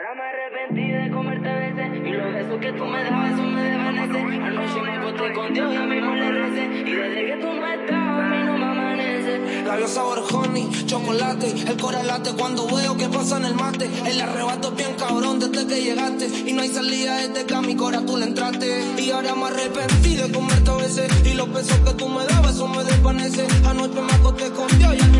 Ahora me arrepentí de comerte veces Y los besos que tú me dabas, eso me desvanece Anoche me acosté con Dios y a mí me le Y desde que tú no estás, a mí no me amanece. Labio sabor honey, chocolate El corazón late cuando veo que pasa en el mate. El arrebato bien cabrón desde que llegaste Y no hay salida desde que a mi corazón tú le entraste. Y ahora me arrepentí de comerte a veces Y los besos que tú me dabas, eso me desvanece Anoche me acosté con Dios y a mí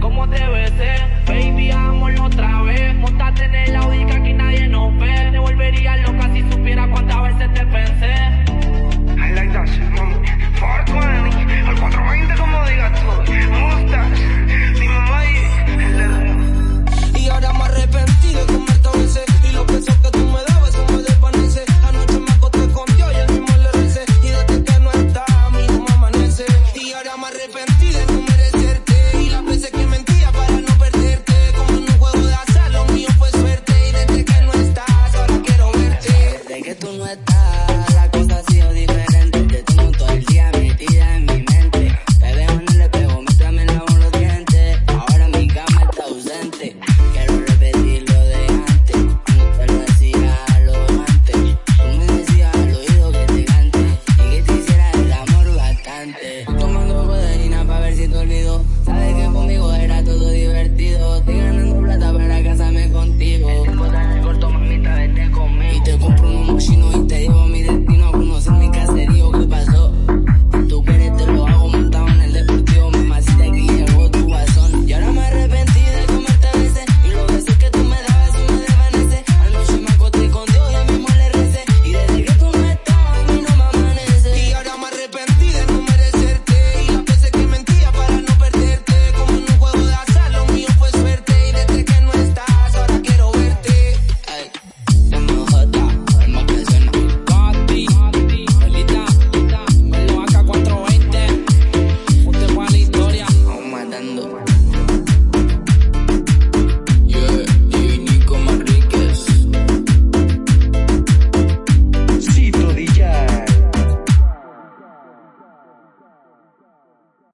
conmigo era todo divertido.